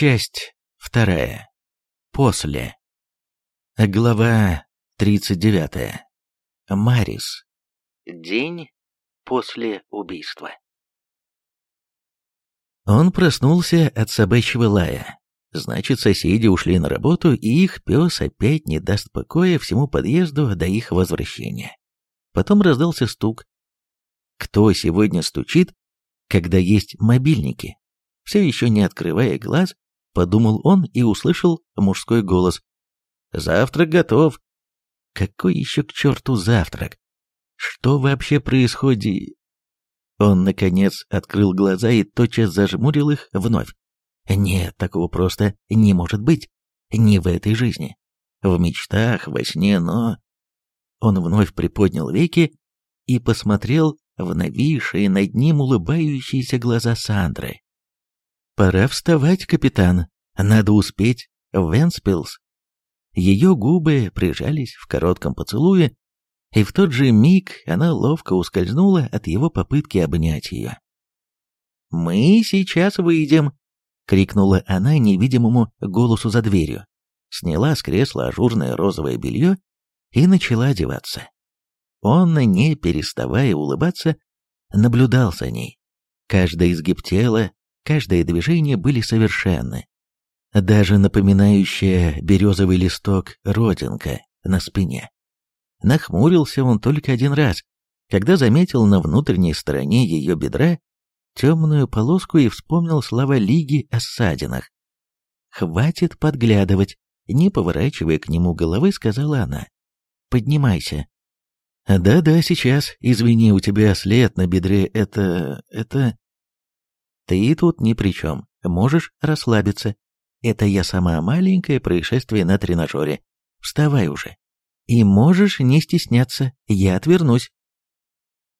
Часть вторая. После. Глава 39. Марис. День после убийства. Он проснулся от собачьего лая. Значит, соседи ушли на работу, и их пес опять не даст покоя всему подъезду до их возвращения. Потом раздался стук. Кто сегодня стучит, когда есть мобильники? Все еще не открывая глаз, подумал он и услышал мужской голос. «Завтрак готов». «Какой еще к черту завтрак? Что вообще происходит?» Он, наконец, открыл глаза и тотчас зажмурил их вновь. «Нет, такого просто не может быть. Не в этой жизни. В мечтах, во сне, но...» Он вновь приподнял веки и посмотрел в нависшие над ним улыбающиеся глаза Сандры. «Пора вставать, капитан», надо успеть в Венспилс. Ее губы прижались в коротком поцелуе, и в тот же миг она ловко ускользнула от его попытки обнять ее. «Мы сейчас выйдем!» — крикнула она невидимому голосу за дверью. Сняла с кресла ажурное розовое белье и начала одеваться. Он, не переставая улыбаться, наблюдал за ней. Каждый изгиб тела, каждое движение были совершенны, даже напоминающая березовый листок родинка на спине. Нахмурился он только один раз, когда заметил на внутренней стороне ее бедра темную полоску и вспомнил слова Лиги о ссадинах. «Хватит подглядывать», — не поворачивая к нему головы, сказала она. «Поднимайся». «Да-да, сейчас. Извини, у тебя след на бедре. Это... это...» «Ты тут ни при чем. Можешь расслабиться. Это я сама маленькое происшествие на тренажере. Вставай уже. И можешь не стесняться, я отвернусь.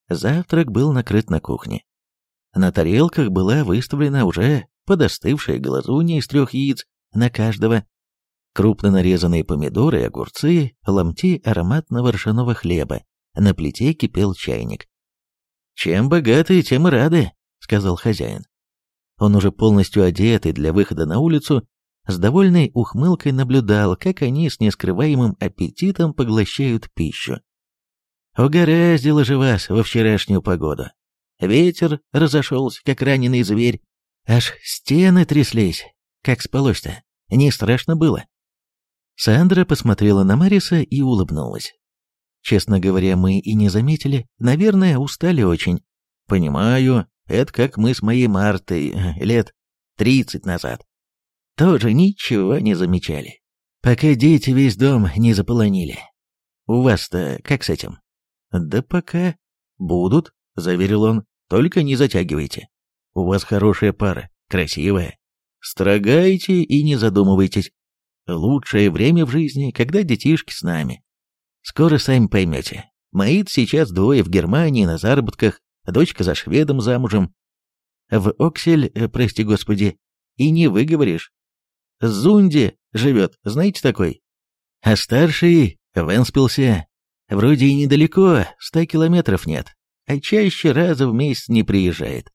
Завтрак был накрыт на кухне. На тарелках была выставлена уже подостывшая глазунья из трех яиц на каждого, крупно нарезанные помидоры, огурцы, ломти ароматного ржаного хлеба. На плите кипел чайник. «Чем богаты, тем и рады», — сказал хозяин. Он уже полностью одетый для выхода на улицу, с довольной ухмылкой наблюдал, как они с нескрываемым аппетитом поглощают пищу. Угораздило же вас во вчерашнюю погоду. Ветер разошелся, как раненый зверь. Аж стены тряслись. Как спалось-то? Не страшно было. Сандра посмотрела на Мариса и улыбнулась. Честно говоря, мы и не заметили. Наверное, устали очень. Понимаю, это как мы с моей Мартой э, лет тридцать назад. Тоже ничего не замечали, пока дети весь дом не заполонили. У вас-то как с этим? Да пока. Будут, заверил он, только не затягивайте. У вас хорошая пара, красивая. Строгайте и не задумывайтесь. Лучшее время в жизни, когда детишки с нами. Скоро сами поймете. Маит сейчас двое в Германии на заработках, дочка за шведом замужем. В Оксель, э, прости господи, и не выговоришь. Зунди живет, знаете такой? А старший в Энспилсе. Вроде и недалеко, ста километров нет, а чаще раза в месяц не приезжает.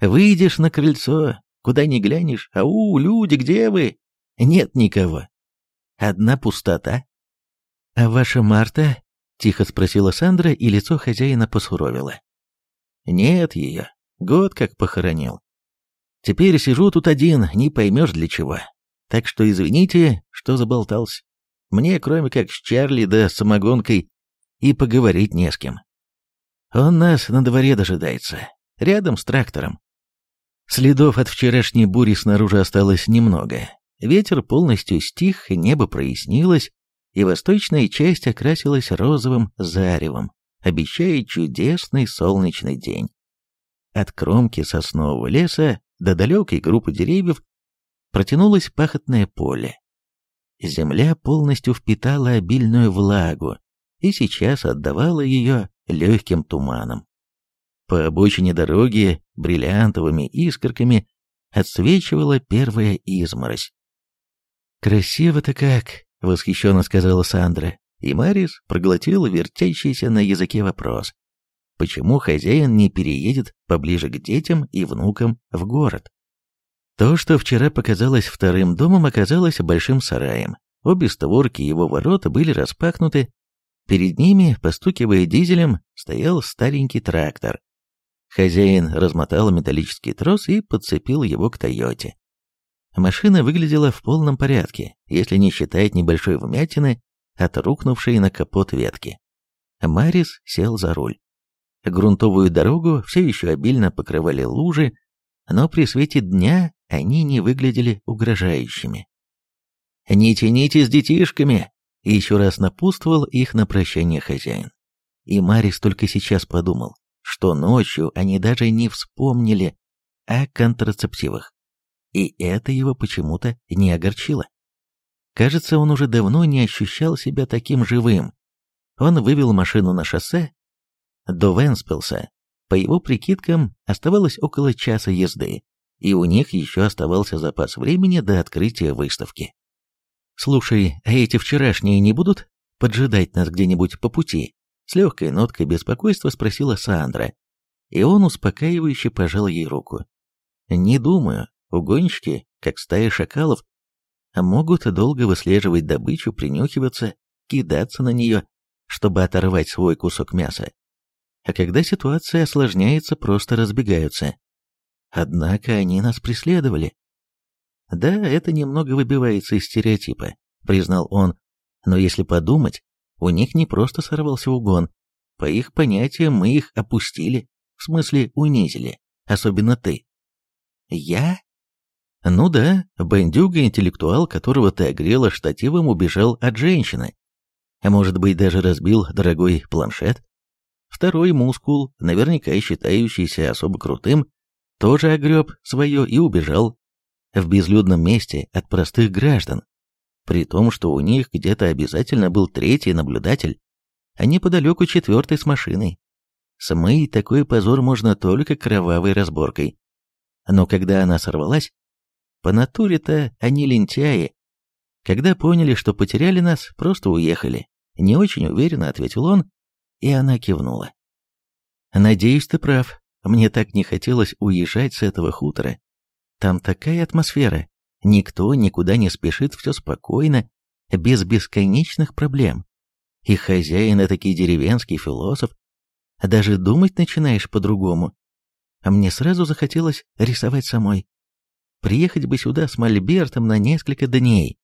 Выйдешь на крыльцо, куда ни глянешь, ау, люди, где вы? Нет никого. Одна пустота. А ваша Марта? Тихо спросила Сандра, и лицо хозяина посуровило. Нет ее. Год как похоронил. Теперь сижу тут один, не поймешь для чего. Так что извините, что заболтался. Мне, кроме как с Чарли да самогонкой, и поговорить не с кем. Он нас на дворе дожидается, рядом с трактором. Следов от вчерашней бури снаружи осталось немного. Ветер полностью стих, небо прояснилось, и восточная часть окрасилась розовым заревом обещает чудесный солнечный день. От кромки соснового леса до далекой группы деревьев протянулось пахотное поле. Земля полностью впитала обильную влагу и сейчас отдавала ее легким туманом. По обочине дороги бриллиантовыми искорками отсвечивала первая изморозь. «Красиво-то как!» — восхищенно сказала Сандра. И Марис проглотил вертящийся на языке вопрос. Почему хозяин не переедет поближе к детям и внукам в город? То, что вчера показалось вторым домом, оказалось большим сараем. Обе створки его ворота были распахнуты. Перед ними, постукивая дизелем, стоял старенький трактор. Хозяин размотал металлический трос и подцепил его к «Тойоте». Машина выглядела в полном порядке, если не считать небольшой вмятины от рухнувшей на капот ветки. Марис сел за руль. Грунтовую дорогу все еще обильно покрывали лужи, но при свете дня они не выглядели угрожающими. «Не тяните с детишками!» — еще раз напутствовал их на прощание хозяин. И Марис только сейчас подумал, что ночью они даже не вспомнили о контрацептивах. И это его почему-то не огорчило. Кажется, он уже давно не ощущал себя таким живым. Он вывел машину на шоссе. До Венспилса, по его прикидкам, оставалось около часа езды, и у них еще оставался запас времени до открытия выставки. «Слушай, а эти вчерашние не будут поджидать нас где-нибудь по пути?» С легкой ноткой беспокойства спросила Сандра, и он успокаивающе пожал ей руку. «Не думаю, угонщики, как стая шакалов, а могут долго выслеживать добычу, принюхиваться, кидаться на нее, чтобы оторвать свой кусок мяса. А когда ситуация осложняется, просто разбегаются. Однако они нас преследовали. Да, это немного выбивается из стереотипа, признал он, но если подумать, у них не просто сорвался угон. По их понятиям мы их опустили, в смысле унизили, особенно ты. Я? Ну да, бандюга-интеллектуал, которого ты огрела штативом, убежал от женщины. А может быть, даже разбил дорогой планшет? Второй мускул, наверняка считающийся особо крутым, тоже огреб свое и убежал в безлюдном месте от простых граждан, при том, что у них где-то обязательно был третий наблюдатель, а неподалеку четвертый с машиной. Смыть такой позор можно только кровавой разборкой. Но когда она сорвалась, по натуре-то они лентяи. Когда поняли, что потеряли нас, просто уехали. Не очень уверенно ответил он, и она кивнула. Надеюсь, ты прав. Мне так не хотелось уезжать с этого хутора. Там такая атмосфера. Никто никуда не спешит, все спокойно, без бесконечных проблем. И хозяин такие деревенский философ. Даже думать начинаешь по-другому. А мне сразу захотелось рисовать самой. Приехать бы сюда с Мольбертом на несколько дней.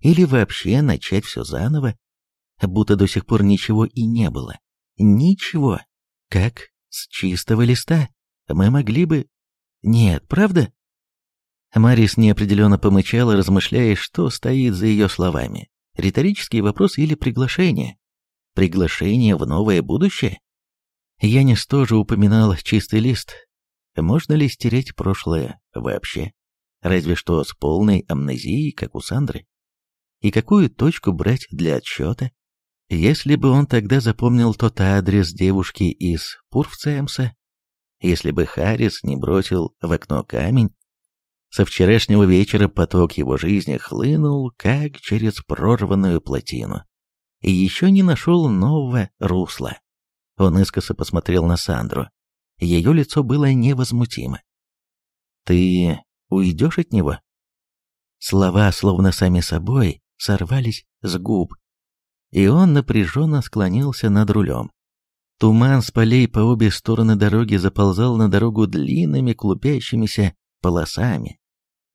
Или вообще начать все заново. Будто до сих пор ничего и не было. Ничего. Как с чистого листа. Мы могли бы... Нет, правда? Марис неопределенно помычала, размышляя, что стоит за ее словами. Риторический вопрос или приглашение? Приглашение в новое будущее? Янис тоже упоминал чистый лист. Можно ли стереть прошлое вообще? разве что с полной амнезией, как у Сандры. И какую точку брать для отсчета? Если бы он тогда запомнил тот адрес девушки из Пурфцемса, если бы Харрис не бросил в окно камень, со вчерашнего вечера поток его жизни хлынул, как через прорванную плотину. И еще не нашел нового русла. Он искоса посмотрел на Сандру. Ее лицо было невозмутимо. «Ты уйдешь от него?» Слова, словно сами собой, сорвались с губ, и он напряженно склонился над рулем. Туман с полей по обе стороны дороги заползал на дорогу длинными клубящимися полосами,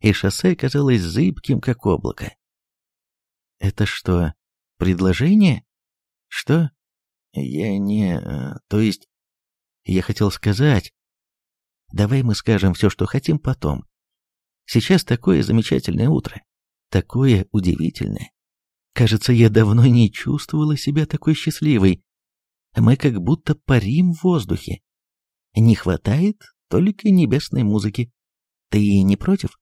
и шоссе казалось зыбким, как облако. «Это что, предложение?» «Что?» «Я не... Э, то есть...» «Я хотел сказать...» «Давай мы скажем все, что хотим потом, Сейчас такое замечательное утро, такое удивительное. Кажется, я давно не чувствовала себя такой счастливой. Мы как будто парим в воздухе. Не хватает только небесной музыки. Ты не против?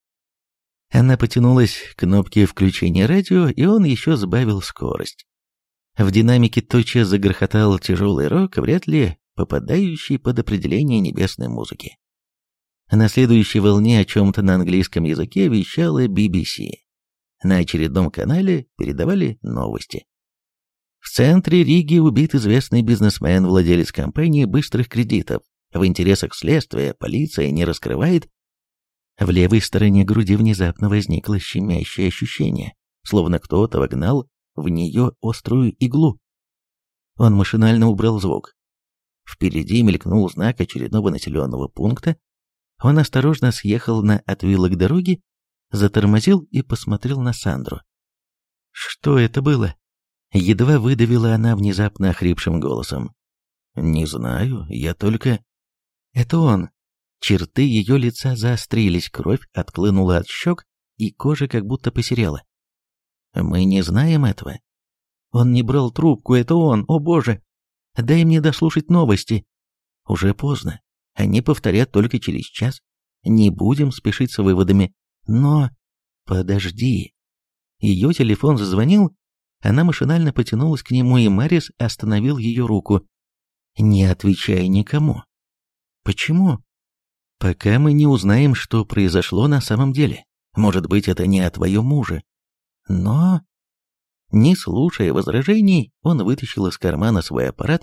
Она потянулась к кнопке включения радио, и он еще сбавил скорость. В динамике тотчас загрохотал тяжелый рок, вряд ли попадающий под определение небесной музыки. На следующей волне о чем-то на английском языке вещала BBC. На очередном канале передавали новости. В центре Риги убит известный бизнесмен, владелец компании быстрых кредитов. В интересах следствия полиция не раскрывает. В левой стороне груди внезапно возникло щемящее ощущение, словно кто-то вогнал в нее острую иглу. Он машинально убрал звук. Впереди мелькнул знак очередного населенного пункта, он осторожно съехал на отвилок дороги, затормозил и посмотрел на Сандру. «Что это было?» Едва выдавила она внезапно охрипшим голосом. «Не знаю, я только...» «Это он!» Черты ее лица заострились, кровь отклынула от щек, и кожа как будто посерела. «Мы не знаем этого. Он не брал трубку, это он, о боже! Дай мне дослушать новости!» «Уже поздно. Они повторят только через час. Не будем спешить с выводами. Но... Подожди. Ее телефон зазвонил, она машинально потянулась к нему, и Марис остановил ее руку. «Не отвечай никому». «Почему?» «Пока мы не узнаем, что произошло на самом деле. Может быть, это не о твоем муже». «Но...» Не слушая возражений, он вытащил из кармана свой аппарат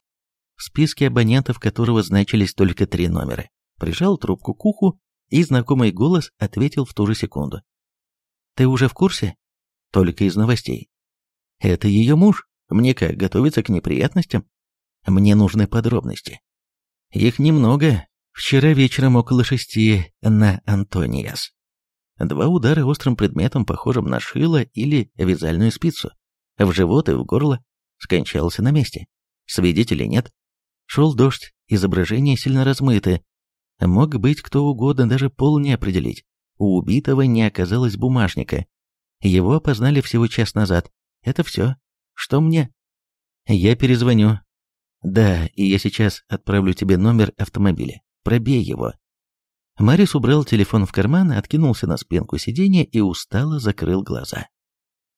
в списке абонентов которого значились только три номера. Прижал трубку к уху, и знакомый голос ответил в ту же секунду. «Ты уже в курсе?» «Только из новостей». «Это ее муж? Мне как, готовиться к неприятностям?» «Мне нужны подробности». «Их немного. Вчера вечером около шести на Антониас». Два удара острым предметом, похожим на шило или вязальную спицу. В живот и в горло. Скончался на месте. Свидетелей нет. Шел дождь, изображение сильно размыто. Мог быть кто угодно, даже пол не определить. У убитого не оказалось бумажника. Его опознали всего час назад. Это все. Что мне? Я перезвоню. Да, и я сейчас отправлю тебе номер автомобиля. Пробей его. Марис убрал телефон в карман, откинулся на спинку сиденья и устало закрыл глаза.